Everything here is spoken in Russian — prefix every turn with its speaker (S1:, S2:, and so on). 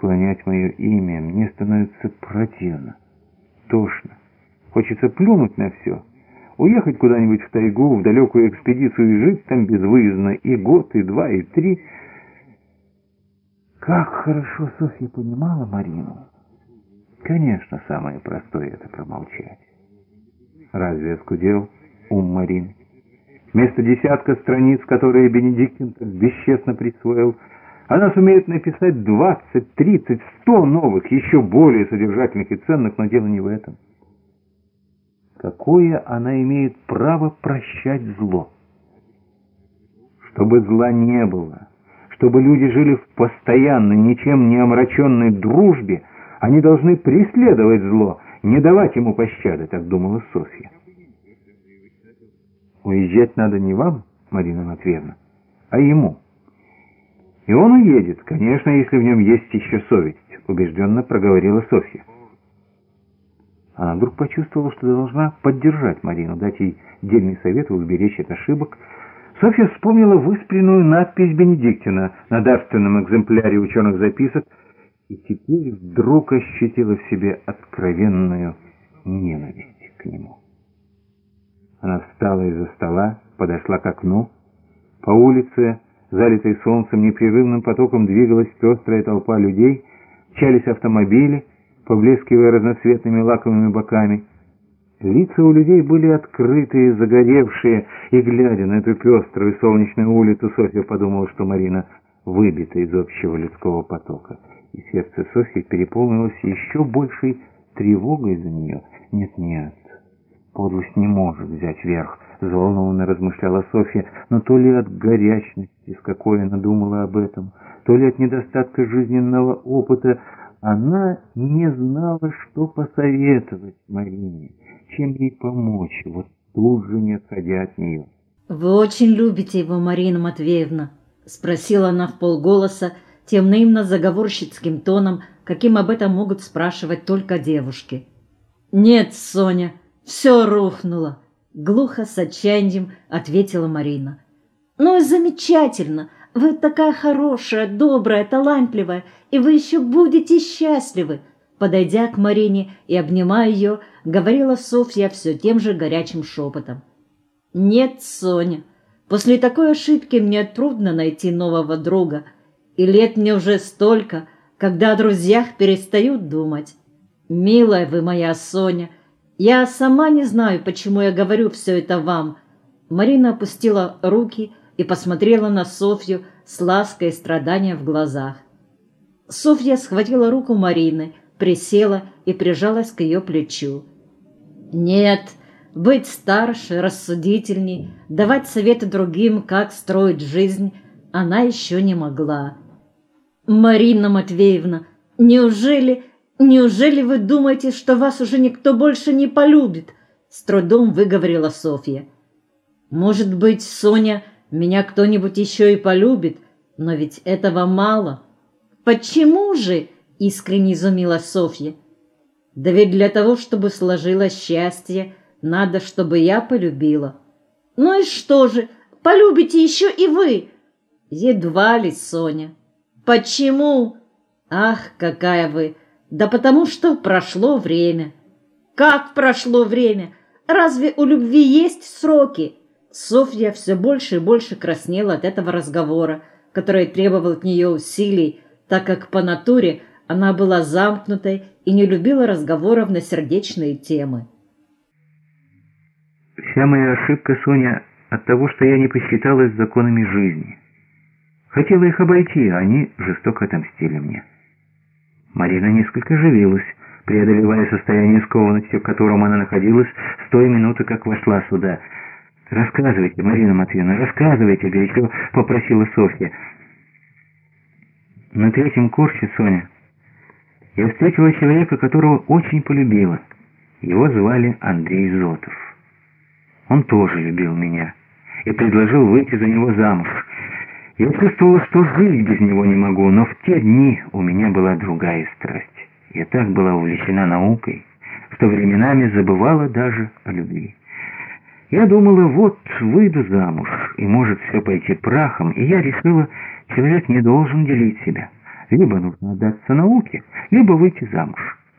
S1: склонять мое имя. Мне становится противно, тошно. Хочется плюнуть на все. Уехать куда-нибудь в тайгу, в далекую экспедицию и жить там безвыездно и год, и два, и три. Как хорошо Софья понимала Марину. Конечно, самое простое — это промолчать. Разве оскудел ум Марины? Вместо десятка страниц, которые Бенедиктин бесчестно присвоил, она сумеет написать 20, 30, 100 новых, еще более содержательных и ценных, но дело не в этом. Какое она имеет право прощать зло? Чтобы зла не было, чтобы люди жили в постоянной, ничем не омраченной дружбе, они должны преследовать зло, не давать ему пощады, так думала Софья. Уезжать надо не вам, Марина Матвеевна, а ему. И он уедет, конечно, если в нем есть еще совесть, убежденно проговорила Софья. Она вдруг почувствовала, что должна поддержать Марину, дать ей дельный совет и уберечь от ошибок. Софья вспомнила выспренную надпись Бенедиктина на дарственном экземпляре ученых записок и теперь вдруг ощутила в себе откровенную ненависть к нему. Она встала из-за стола, подошла к окну. По улице, залитой солнцем, непрерывным потоком двигалась пестрая толпа людей, чались автомобили, поблескивая разноцветными лаковыми боками. Лица у людей были открытые, загоревшие, и, глядя на эту пеструю солнечную улицу, Софья подумала, что Марина выбита из общего людского потока. И сердце Софьи переполнилось еще большей тревогой за нее. Нет-нет, Подлость не может взять верх, взволнованно размышляла Софья, но то ли от горячности, с какой она думала об этом, то ли от недостатка жизненного опыта, она не знала, что посоветовать Марине, чем ей помочь, вот тут же не отходя от нее.
S2: «Вы очень любите его, Марина Матвеевна?» — спросила она в полголоса, тем наивно-заговорщицким тоном, каким об этом могут спрашивать только девушки. «Нет, Соня», все рухнуло, глухо с отчаянием ответила Марина. Ну и замечательно, вы такая хорошая, добрая, талантливая, и вы еще будете счастливы. Подойдя к Марине и обнимая ее, говорила Софья все тем же горячим шепотом. «Нет, Соня, после такой ошибки мне трудно найти нового друга, и лет мне уже столько, когда о друзьях перестают думать. Милая вы моя Соня, — я сама не знаю, почему я говорю все это вам. Марина опустила руки и посмотрела на Софью с лаской и страданием в глазах. Софья схватила руку Марины, присела и прижалась к ее плечу. «Нет, быть старше, рассудительней, давать советы другим, как строить жизнь, она еще не могла». «Марина Матвеевна, неужели «Неужели вы думаете, что вас уже никто больше не полюбит?» С трудом выговорила Софья. «Может быть, Соня, меня кто-нибудь еще и полюбит, но ведь этого мало». «Почему же?» — искренне изумилась Софья. «Да ведь для того, чтобы сложилось счастье, надо, чтобы я полюбила». «Ну и что же, полюбите еще и вы?» «Едва ли, Соня». «Почему?» «Ах, какая вы!» Да потому что прошло время. Как прошло время? Разве у любви есть сроки? Софья все больше и больше краснела от этого разговора, который требовал от нее усилий, так как по натуре она была замкнутой и не любила разговоров на сердечные темы.
S1: Вся моя ошибка, Соня, от того, что я не посчиталась законами жизни. Хотела их обойти, а они жестоко отомстили мне. Марина несколько оживилась, преодолевая состояние скованности, в котором она находилась с той минуты, как вошла сюда. «Рассказывайте, Марина Матвеевна, рассказывайте», — горячо попросила Софья. На третьем курсе, Соня, я встретила человека, которого очень полюбила. Его звали Андрей Зотов. Он тоже любил меня и предложил выйти за него замуж. Я чувствовала, что жить без него не могу, но в те дни у меня была другая страсть. Я так была увлечена наукой, что временами забывала даже о любви. Я думала, вот выйду замуж, и может все пойти прахом, и я решила, человек не должен делить себя. Либо нужно отдаться науке, либо выйти замуж.